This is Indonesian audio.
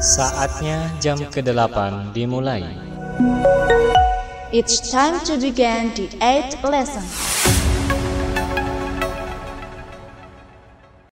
Saatnya jam ke-8 dimulai. It's time to begin the eighth lesson.